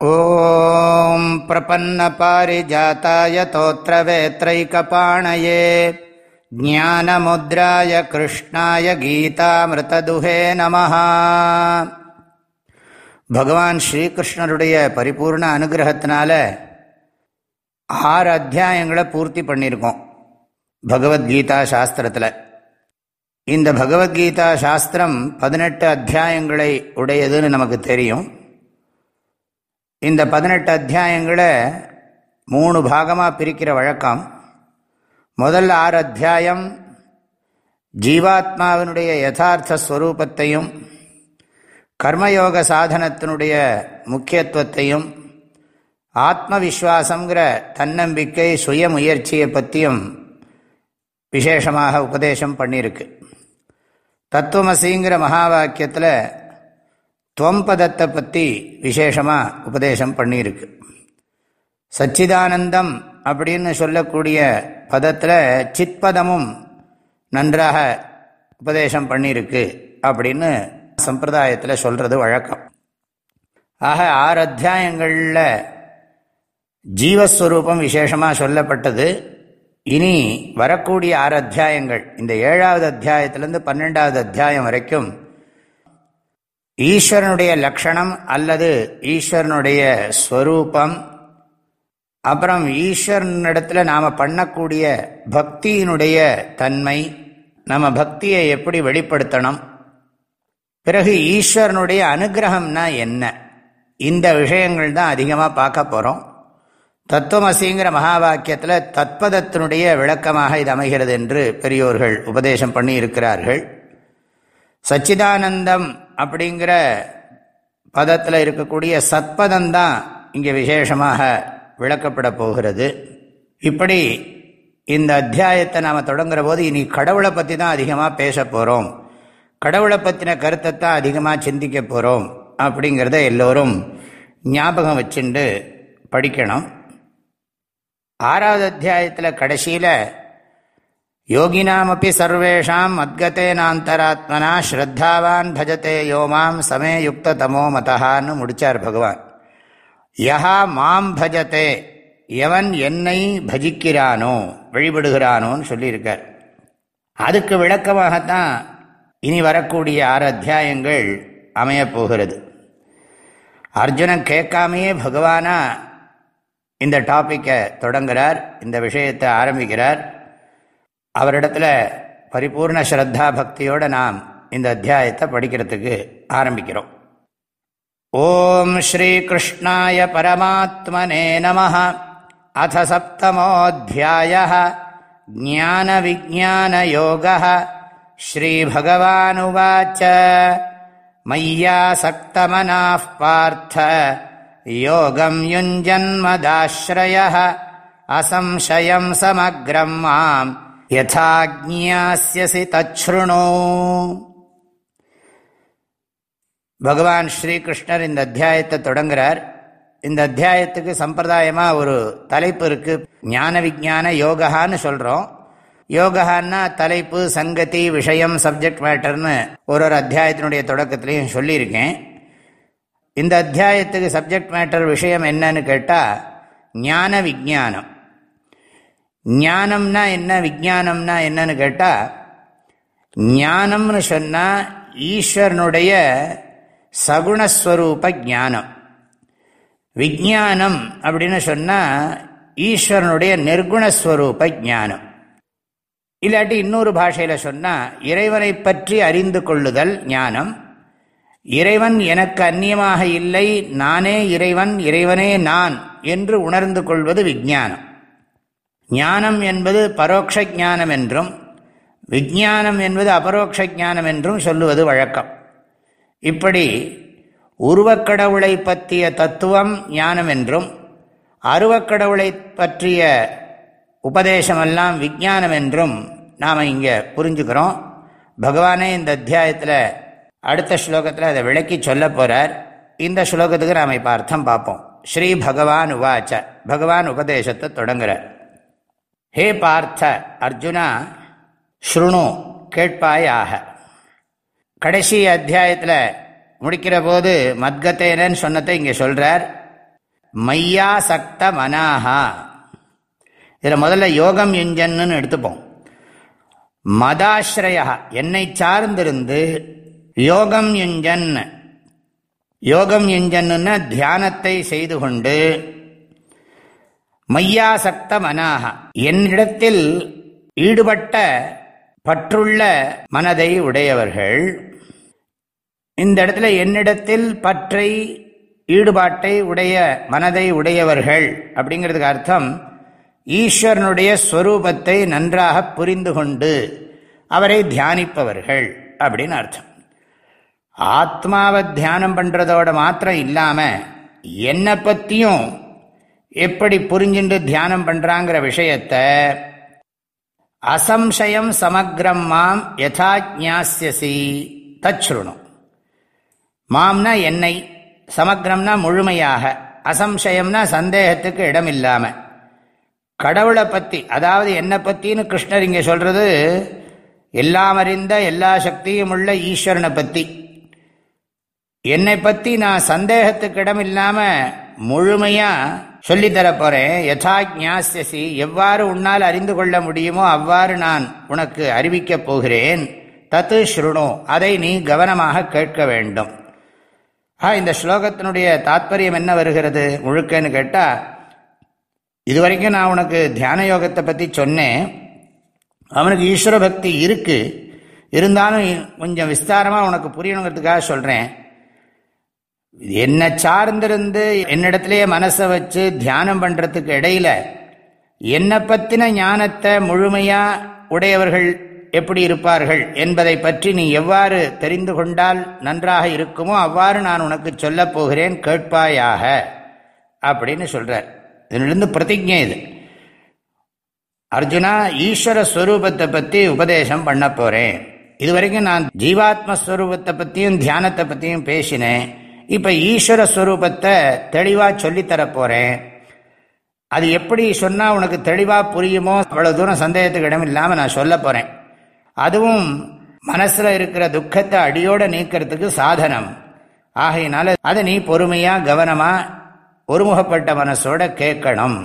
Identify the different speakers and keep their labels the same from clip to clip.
Speaker 1: ॐ प्रपन्नपारिजाताय तोत्रवेत्रैकपाणये ज्ञानमुद्राय कृष्णाय கீதாமிருததுஹே நமः பகவான் ஸ்ரீகிருஷ்ணருடைய பரிபூர்ண அனுகிரகத்தினால ஆறு அத்தியாயங்களை பூர்த்தி பண்ணியிருக்கோம் பகவத்கீதா சாஸ்திரத்தில் இந்த பகவத்கீதா சாஸ்திரம் பதினெட்டு அத்தியாயங்களை உடையதுன்னு நமக்கு தெரியும் இந்த பதினெட்டு அத்தியாயங்களை மூணு பாகமாக பிரிக்கிற வழக்கம். முதல் ஆறு அத்தியாயம் ஜீவாத்மாவினுடைய யதார்த்த ஸ்வரூபத்தையும் கர்மயோக சாதனத்தினுடைய முக்கியத்துவத்தையும் ஆத்ம விஸ்வாசங்கிற தன்னம்பிக்கை சுய முயற்சியை பற்றியும் விசேஷமாக உபதேசம் பண்ணியிருக்கு. தத்துவமசிங்கிற மகா வாக்கியத்தில் துவம்பதத்தை பற்றி விசேஷமாக உபதேசம் பண்ணியிருக்கு. சச்சிதானந்தம் அப்படின்னு சொல்லக்கூடிய பதத்தில் சித்பதமும் நன்றாக உபதேசம் பண்ணியிருக்கு அப்படின்னு சம்பிரதாயத்தில் சொல்கிறது வழக்கம். ஆக ஆறு அத்தியாயங்களில் ஜீவஸ்வரூபம் விசேஷமாக சொல்லப்பட்டது. இனி வரக்கூடிய ஆறு அத்தியாயங்கள் இந்த ஏழாவது அத்தியாயத்திலேருந்து பன்னெண்டாவது அத்தியாயம் வரைக்கும் ஈஸ்வரனுடைய லக்ஷணம் அல்லது ஈஸ்வரனுடைய ஸ்வரூபம். அப்புறம் ஈஸ்வரனிடத்தில் நாம் பண்ணக்கூடிய பக்தியினுடைய தன்மை நம்ம பக்தியை எப்படி வெளிப்படுத்தணும்? பிறகு ஈஸ்வரனுடைய அனுகிரகம்னா என்ன? இந்த விஷயங்கள் தான் அதிகமாக பார்க்க போகிறோம் தத்துவமசிங்கிற மகா வாக்கியத்தில் தத்பதத்தினுடைய விளக்கமாக இது அமைகிறது என்று பெரியோர்கள் உபதேசம் பண்ணி இருக்கிறார்கள் சச்சிதானந்தம் அப்படிங்கிற பதத்தில் இருக்கக்கூடிய சத்பதந்தான் இங்கே விசேஷமாக விளக்கப்பட போகிறது. இப்படி இந்த அத்தியாயத்தை நாம் தொடங்குற போது இனி கடவுளை பற்றி தான் அதிகமாக பேச போகிறோம் கடவுளை பற்றின கருத்தை தான் அதிகமாக சிந்திக்க போகிறோம் அப்படிங்கிறத எல்லோரும் ஞாபகம் வச்சுண்டு படிக்கணும். ஆறாவது அத்தியாயத்தில் கடைசியில் யோகினாமப்பி சர்வேஷாம் மத்கத்தேனாந்தராத்மனா ஸ்ரத்தாவான் பஜத்தே யோமாம் சமே யுக்த தமோ மதஹான்னு முடிச்சார் பகவான் யஹா மாம் பஜத்தே எவன் என்னை பஜிக்கிறானோ வழிபடுகிறானோன்னு சொல்லியிருக்கார்। அதுக்கு விளக்கமாகத்தான் இனி வரக்கூடிய ஆறு அத்தியாயங்கள் அமையப்போகிறது அர்ஜுனன் கேட்காமையே பகவானா இந்த டாப்பிக்கை தொடங்குகிறார் இந்த விஷயத்தை ஆரம்பிக்கிறார்। அவரிடத்தில் பரிபூர்ண ஸ்ரத்தா பக்தியோடு நாம் இந்த அத்தியாயத்தை படிக்கிறதுக்கு ஆரம்பிக்கிறோம். ஓம் ஸ்ரீ கிருஷ்ணாய பரமாத்மனே நம அத சப்தமோத்தியாய ஜான விஜான யோக ஸ்ரீபகவானுவாச்ச மய்யாசக்தமனா பார்த்த. யோகம் யுஞ்சன்மதாஸ்ரய அசம்சயம் சமக்ரம் மாம். யதாஜ்ஞாசியசி தச்ருணோ பகவான் ஸ்ரீகிருஷ்ணர் இந்த அத்தியாயத்தை தொடங்குறார். இந்த அத்தியாயத்துக்கு சம்பிரதாயமாக ஒரு தலைப்பு இருக்கு. ஞான விஜான யோகான்னு சொல்கிறோம் யோகான்னா தலைப்பு சங்கதி விஷயம் சப்ஜெக்ட் மேட்டர்னு ஒரு ஒரு அத்தியாயத்தினுடைய தொடக்கத்திலையும் சொல்லியிருக்கேன். இந்த அத்தியாயத்துக்கு சப்ஜெக்ட் மேட்டர் விஷயம் என்னன்னு கேட்டால் ஞான விஜானம். ஞானம்னா என்ன விஜானம்னா என்னன்னு கேட்டால் ஞானம்னு சொன்னால் ஈஸ்வரனுடைய சகுணஸ்வரூப ஞானம். விஜானம் அப்படின்னு சொன்னால் ஈஸ்வரனுடைய நிர்குணஸ்வரூப ஞானம். இல்லாட்டி இன்னொரு பாஷையில் சொன்னால் இறைவனை பற்றி அறிந்து கொள்ளுதல் ஞானம். இறைவன் எனக்கு அந்நியமாக இல்லை நானே இறைவன் இறைவனே நான் என்று உணர்ந்து கொள்வது விஜானம் ஞானம் என்பது பரோட்ச ஞானம் என்றும் விஜானம் என்பது அபரோக்ஷ ஞானம் என்றும் சொல்லுவது வழக்கம். இப்படி உருவக்கடவுளை பற்றிய தத்துவம் ஞானம் என்றும் அருவக்கடவுளை பற்றிய உபதேசமெல்லாம் விஜானம் என்றும் நாம் இங்கே புரிஞ்சுக்கிறோம். பகவானே இந்த அத்தியாயத்தில் அடுத்த ஸ்லோகத்தில் அதை விளக்கி சொல்ல போகிறார் இந்த ஸ்லோகத்துக்கு நாம் இப்போ அர்த்தம் பார்ப்போம். ஸ்ரீ பகவான் உவாச்ச. பகவான் உபதேசத்தை தொடங்குகிறார் ஹே பார்த்த அர்ஜுனா ஸ்ருணு கேட்பாயாக. கடைசி அத்தியாயத்தில் முடிக்கிற போது மத்கத்தேனன்னு சொன்னதை இங்கே சொல்கிறார் மையா சக்த மனாகா இதில் முதல்ல யோகம் எஞ்சன்னு எடுத்துப்போம். மதாஸ்ரயா என்னை சார்ந்திருந்து யோகம் யுஞ்சன். யோகம் எஞ்சன்னு தியானத்தை செய்து கொண்டு மையாசக்த மனாக என்னிடத்தில் ஈடுபட்ட பற்றுள்ள மனதை உடையவர்கள் இந்த இடத்துல என்னிடத்தில் பற்றை ஈடுபாட்டை உடைய மனதை உடையவர்கள் அப்படிங்கிறதுக்கு அர்த்தம் ஈஸ்வரனுடைய ஸ்வரூபத்தை நன்றாக புரிந்து கொண்டு அவரை தியானிப்பவர்கள் அப்படின்னு அர்த்தம். ஆத்மாவை தியானம் பண்ணுறதோட மாத்திரம் இல்லாமல் என்னை பற்றியும் எப்படி புரிஞ்சுட்டு தியானம் பண்ணுறாங்கிற விஷயத்தை அசம்சயம் சமக்ரம் மாம் யதா ஜாசியசி தச்சுருணும். மாம்னா என்னை சமக்ரம்னா முழுமையாக அசம்சயம்னா சந்தேகத்துக்கு இடம் இல்லாமல் கடவுளை பற்றி அதாவது என்னை பற்றின்னு கிருஷ்ணர் இங்கே சொல்கிறது எல்லாம் அறிந்த எல்லா சக்தியும் உள்ள ஈஸ்வரனை பற்றி என்னை பற்றி நான் சந்தேகத்துக்கு இடம் இல்லாமல் முழுமையாக சொல்லித்தர போகிறேன் யதா ஜாசியசி எவ்வாறு உன்னால் அறிந்து கொள்ள முடியுமோ அவ்வாறு நான் உனக்கு அறிவிக்கப் போகிறேன். தத்து ஸ்ருணு அதை நீ கவனமாக கேட்க வேண்டும். ஆ இந்த ஸ்லோகத்தினுடைய தாத்பரியம் என்ன வருகிறது? முழுக்கன்னு கேட்டால் இதுவரைக்கும் நான் உனக்கு தியான யோகத்தை பற்றி சொன்னேன். அவனுக்கு ஈஸ்வர பக்தி இருக்குது இருந்தாலும் கொஞ்சம் விஸ்தாரமாக உனக்கு புரியணுங்கிறதுக்காக சொல்கிறேன் என்னை சார்ந்திருந்து என்னிடத்துலேயே மனசை வச்சு தியானம் பண்ணுறதுக்கு இடையில என்னை பற்றின ஞானத்தை முழுமையாக உடையவர்கள் எப்படி இருப்பார்கள் என்பதை பற்றி நீ எவ்வாறு தெரிந்து கொண்டால் நன்றாக இருக்குமோ அவ்வாறு நான் உனக்கு சொல்லப் போகிறேன் கேட்பாயாக அப்படின்னு சொல்கிறார் இதிலிருந்து பிரதிஜை இது. அர்ஜுனா ஈஸ்வர ஸ்வரூபத்தை பற்றி உபதேசம் பண்ண போகிறேன் இதுவரைக்கும் நான் ஜீவாத்மஸ்வரூபத்தை பற்றியும் தியானத்தை பற்றியும் பேசினேன். இப்போ ஈஸ்வர ஸ்வரூபத்தை தெளிவாக சொல்லித்தர போகிறேன் அது எப்படி சொன்னால் உனக்கு தெளிவாக புரியுமோ? அவ்வளோ தூரம் சந்தேகத்துக்கு இடம் இல்லாமல் நான் சொல்ல போகிறேன் அதுவும் மனசில் இருக்கிற துக்கத்தை அடியோடு நீக்கிறதுக்கு சாதனம். ஆகையினால அதை நீ பொறுமையாக கவனமாக ஒருமுகப்பட்ட மனசோட கேட்கணும்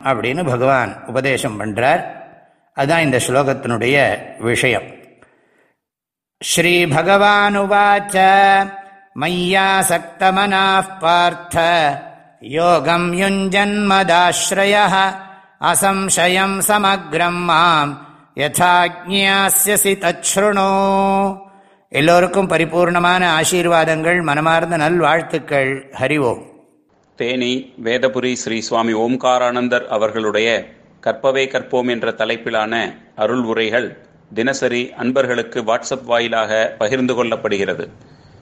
Speaker 1: அப்படின்னு பகவான் உபதேசம் பண்ணுறார் அதுதான் இந்த ஸ்லோகத்தினுடைய விஷயம். ஸ்ரீ பகவான் உவாச்ச. मय्यासक्तमनाः पार्थ योगं युञ्जन्मदाश्रयः அசம்சயம் சமக்ரம் மாம் யதாஜ்ஞாசியசி தச்ருணோ எல்லோருக்கும் பரிபூர்ணமான ஆசீர்வாதங்கள் மனமார்ந்த நல்வாழ்த்துக்கள் ஹரிவோம்
Speaker 2: தேனி வேதபுரி ஸ்ரீ சுவாமி ஓம்காரானந்தர் அவர்களுடைய கற்பவே கற்போம் என்ற தலைப்பிலான அருள் உரைகள் தினசரி அன்பர்களுக்கு வாட்ஸ்அப் வாயிலாக பகிர்ந்து கொள்ளப்படுகிறது